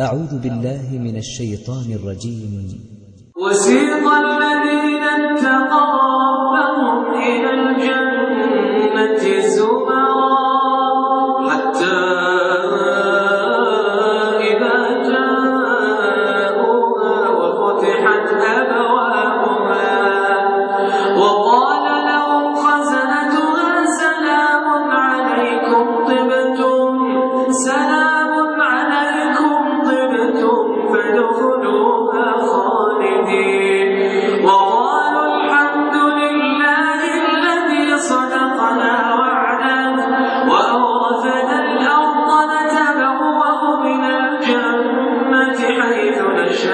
أعوذ بالله من الشيطان الرجيم. وسيق الذي